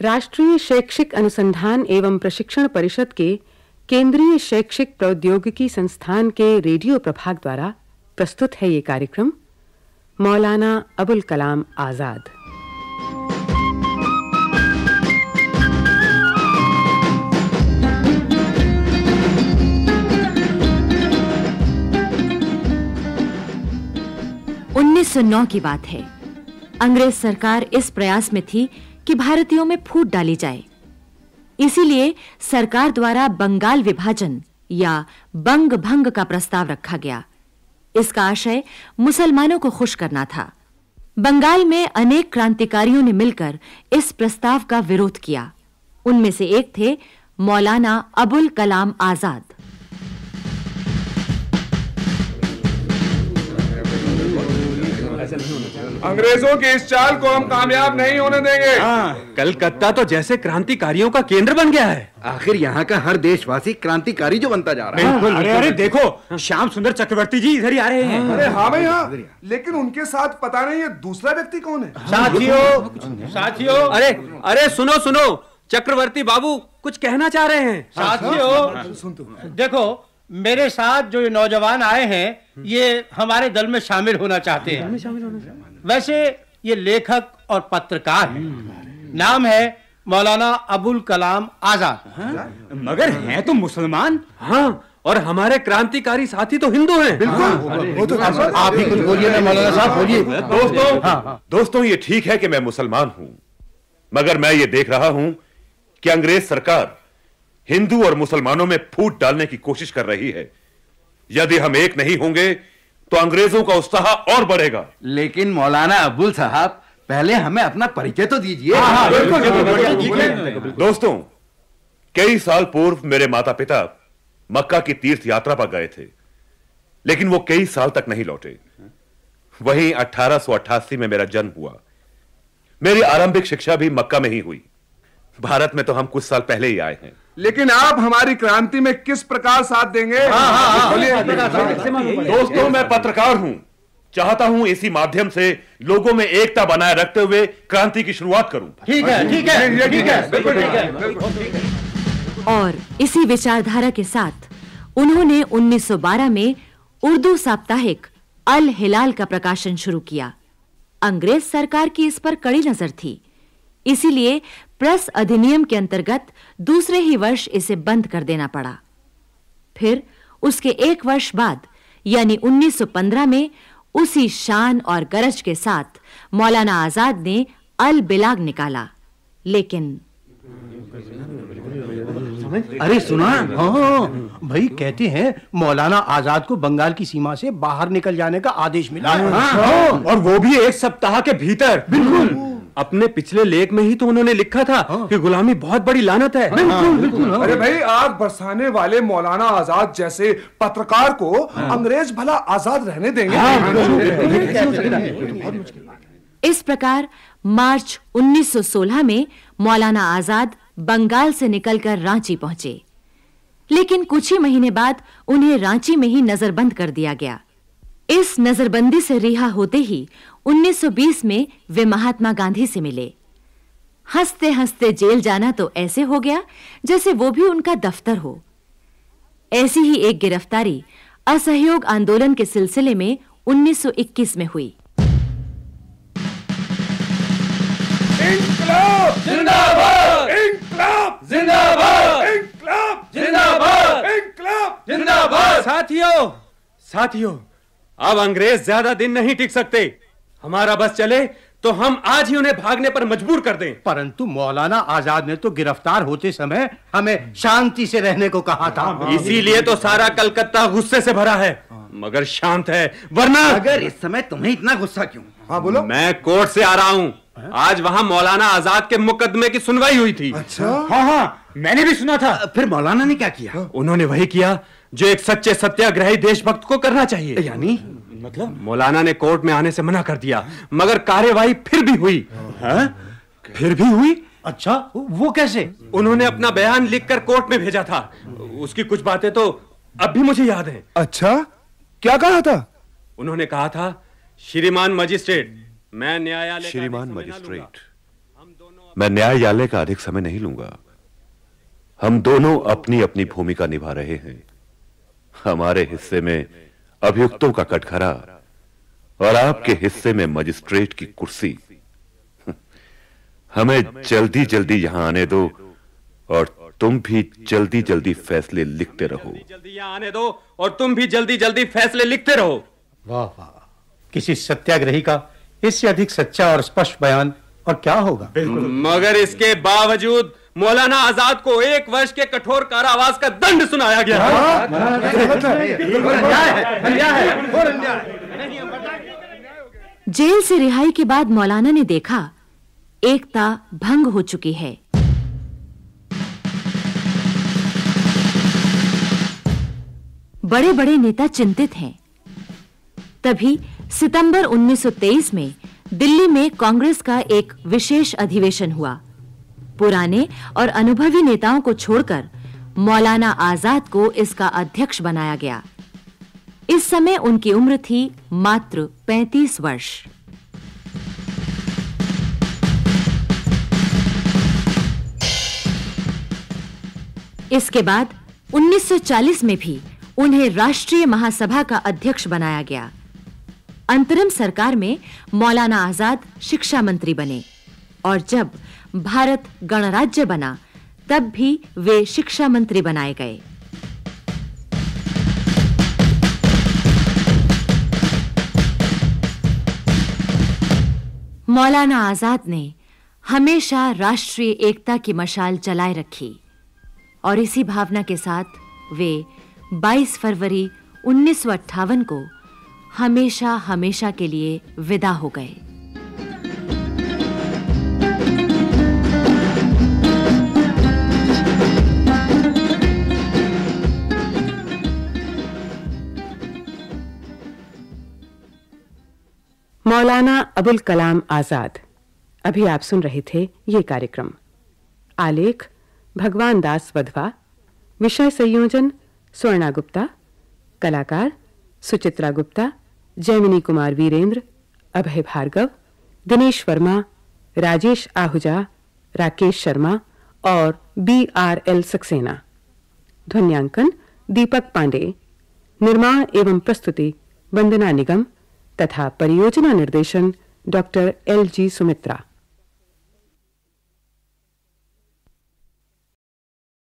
राष्ट्रीय शैक्षिक अनुसंधान एवं प्रशिक्षण परिषद के केंद्रीय शैक्षिक प्रौद्योगिकी संस्थान के रेडियो प्रभाग द्वारा प्रस्तुत है ये कार्यक्रम। मौलाना अबुल कलाम आज़ाद। उन्नीस सौ नौ की बात है। अंग्रेज़ सरकार इस प्रयास में थी कि भारतीयों में फूट डाली जाए। इसीलिए सरकार द्वारा बंगाल विभाजन या बंग भंग का प्रस्ताव रखा गया। इसका आशय मुसलमानों को खुश करना था। बंगाल में अनेक क्रांतिकारियों ने मिलकर इस प्रस्ताव का विरोध किया। उनमें से एक थे मौलाना अबुल कलाम आज़ाद। अंग्रेज़ों की इस चाल को हम कामयाब नहीं होने देंगे। हाँ, कलकत्ता तो जैसे क्रांतिकारियों का केंद्र बन गया है। आखिर यहाँ का हर देशवासी क्रांतिकारी जो बनता जा रहा है। अरे अरे देखो श्याम सुंदर चक्रवर्ती जी इधर ही आ रहे हैं। अरे हाँ भाई हाँ लेकिन उनके साथ पता नहीं ये दूसरा व्यक्ति कौन है? साथियों साथियों अरे अरे सुनो सुनो चक्रवर्ती बाबू कुछ कहना चाह रहे हैं। साथियों सुन तू देखो मेरे साथ जो नौजवान आए हैं ये हमारे दल में शामिल होना चाहते हैं? वैसे ये लेखक और पत्रकार है। नाम है मौलाना अबुल कलाम आज़ाद। हाँ? मगर हैं तो मुसलमान? हाँ और हमारे क्रांतिकारी साथी तो हिंदू हैं। बिल्कुल। वो तो आप ही कुछ बोलिए ना मौलाना साहब बोलिए। दोस्तों हाँ, दोस्तों ये ठीक है कि मैं मुसलमान हूँ मगर मैं ये देख रहा हूँ कि अंग्रेज़ सरकार हिंदू और मुसलमानों में फूट डालने की कोशिश कर रही है। यदि हम एक नहीं होंगे तो अंग्रेज़ों का उत्साह और बढ़ेगा। लेकिन मौलाना अब्दुल साहब पहले हमें अपना परिचय तो दीजिए। दोस्तों कई साल पूर्व मेरे माता पिता मक्का की तीर्थ यात्रा पर गए थे लेकिन वो कई साल तक नहीं लौटे। वहीं 1888 में मेरा जन्म हुआ। मेरी आरंभिक शिक्षा भी मक्का में ही हुई। भारत में तो हम कुछ साल पहले ही आए हैं। लेकिन आप हमारी क्रांति में किस प्रकार साथ देंगे? हाँ, हाँ, हाँ, दोस्तों मैं पत्रकार हूँ। चाहता हूँ इसी माध्यम से लोगों में एकता बनाए रखते हुए क्रांति की शुरुआत करूँ। ठीक है ठीक है ठीक है बिल्कुल ठीक है। और इसी विचारधारा के साथ उन्होंने 1912 में उर्दू साप्ताहिक अल हिलाल का प्रकाशन शुरू किया। अंग्रेज़ सरकार की इस पर कड़ी नज़र थी। इसीलिए प्रेस अधिनियम के अंतर्गत दूसरे ही वर्ष इसे बंद कर देना पड़ा। फिर उसके एक वर्ष बाद यानी 1915 में उसी शान और गरज के साथ मौलाना आज़ाद ने अल बिलाग निकाला। लेकिन अरे सुना हाँ भाई कहते हैं मौलाना आज़ाद को बंगाल की सीमा से बाहर निकल जाने का आदेश मिला। हाँ, हाँ, और वो भी एक सप्ताह के भीतर। बिल्कुल। अपने पिछले लेख में ही तो उन्होंने लिखा था हाँ। कि गुलामी बहुत बड़ी लानत है। बिल्कुल हाँ, बिल्कुल हाँ। अरे भाई आग बरसाने वाले मौलाना आज़ाद जैसे पत्रकार को हाँ। अंग्रेज़ भला आज़ाद रहने देंगे। इस प्रकार मार्च 1916 में मौलाना आज़ाद बंगाल से निकलकर रांची पहुँचे। लेकिन कुछ ही महीने बाद उन्हें रांची में ही नजरबंद कर दिया गया। इस नजरबंदी से रिहा होते ही 1920 में वे महात्मा गांधी से मिले। हँसते हँसते जेल जाना तो ऐसे हो गया जैसे वो भी उनका दफ्तर हो। ऐसी ही एक गिरफ्तारी असहयोग आंदोलन के सिलसिले में 1921 में हुई। इंकलाब! जिंदाबाद! इंकलाब! जिंदाबाद! इंकलाब! जिंदाबाद! इंकलाब! जिंदाबाद! साथियों! साथियों अब अंग्रेज़ ज़्यादा दिन नहीं टिक सकते। हमारा बस चले तो हम आज ही उन्हें भागने पर मजबूर कर दें। परंतु मौलाना आज़ाद ने तो गिरफ़्तार होते समय हमें शांति से रहने को कहा था। इसीलिए तो सारा कलकत्ता गुस्से से भरा है। मगर शांत है वरना अगर इस समय तुम्हें इतना गुस्सा क्यों? हाँ बोलो। मैं कोर्ट से आ रहा हूँ। आज वहाँ मौलाना आज़ाद के मुकदमे की सुनवाई हुई थी। अच्छा। हाँ हाँ मैंने भी सुना था। फिर मौलाना ने क्या किया? उन्होंने वही किया जो एक सच्चे सत्याग्रही देशभक्त को करना चाहिए। यानी? मतलब? मौलाना ने कोर्ट में आने से मना कर दिया मगर कार्यवाही फिर भी हुई। है? फिर भी हुई? अच्छा वो कैसे? उन्होंने अपना बयान लिखकर कोर्ट में भेजा था। उसकी कुछ बातें तो अब भी मुझे याद हैं। अच्छा क्या कहा था? उन्होंने कहा था श्रीमान मजिस्ट्रेट मैं न्यायालय श्रीमान मजिस्ट्रेट मैं न्यायालय का अधिक समय नहीं लूँगा। हम दोनों अपनी अपनी भूमिका निभा रहे हैं। हमारे हिस्से में अभियुक्तों का कटघरा और आपके हिस्से में मजिस्ट्रेट की कुर्सी। हमें जल्दी जल्दी यहाँ आने दो और तुम भी जल्दी जल्दी फैसले लिखते रहो। जल्दी यहाँ आने दो और तुम भी जल्दी जल्दी फैसले लिखते रहो। वाह वाह। किसी सत्याग्रही का इससे अधिक सच्चा और स्पष्ट बयान और क्या होगा? मगर इसके बावजूद मौलाना आज़ाद को एक वर्ष के कठोर कारावास का दंड सुनाया गया। जेल से रिहाई के बाद मौलाना ने देखा एकता भंग हो चुकी है। बड़े-बड़े नेता चिंतित हैं। तभी सितंबर 1923 में दिल्ली में कांग्रेस का एक विशेष अधिवेशन हुआ। पुराने और अनुभवी नेताओं को छोड़कर मौलाना आज़ाद को इसका अध्यक्ष बनाया गया। इस समय उनकी उम्र थी मात्र 35 वर्ष। इसके बाद 1940 में भी उन्हें राष्ट्रीय महासभा का अध्यक्ष बनाया गया। अंतरिम सरकार में मौलाना आज़ाद शिक्षा मंत्री बने। और जब भारत गणराज्य बना, तब भी वे शिक्षा मंत्री बनाए गए। मौलाना आज़ाद ने हमेशा राष्ट्रीय एकता की मशाल जलाए रखी। और इसी भावना के साथ वे 22 फरवरी 1958 को हमेशा हमेशा के लिए विदा हो गए। मौलाना अबुल कलाम आज़ाद, अभी आप सुन रहे थे ये कार्यक्रम। आलेख, भगवान दास वधवा, विषय संयोजन, स्वर्णा गुप्ता, कलाकार, सुचित्रा गुप्ता जैमिनी कुमार वीरेंद्र, अभय भार्गव, दिनेश वर्मा, राजेश आहूजा, राकेश शर्मा और बी आर एल सक्सेना। ध्वनियांकन, दीपक पांडे। निर्माण एवं प्रस्तुति, वंदना निगम। तथा परियोजना निर्देशन डॉ एल जी सुमित्रा।